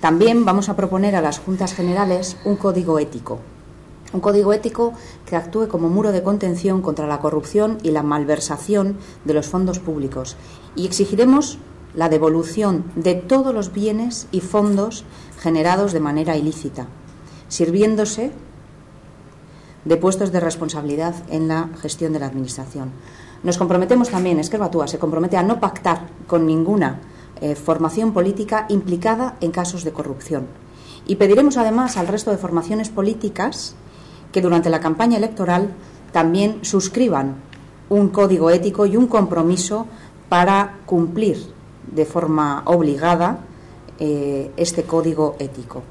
También vamos a proponer a las Juntas Generales un código ético. Un código ético que actúe como muro de contención contra la corrupción y la malversación de los fondos públicos. Y exigiremos la devolución de todos los bienes y fondos generados de manera ilícita, sirviéndose de puestos de responsabilidad en la gestión de la Administración. Nos comprometemos también, es que Batúa se compromete a no pactar con ninguna eh, formación política implicada en casos de corrupción. Y pediremos además al resto de formaciones políticas que durante la campaña electoral también suscriban un código ético y un compromiso para cumplir de forma obligada eh, este código ético.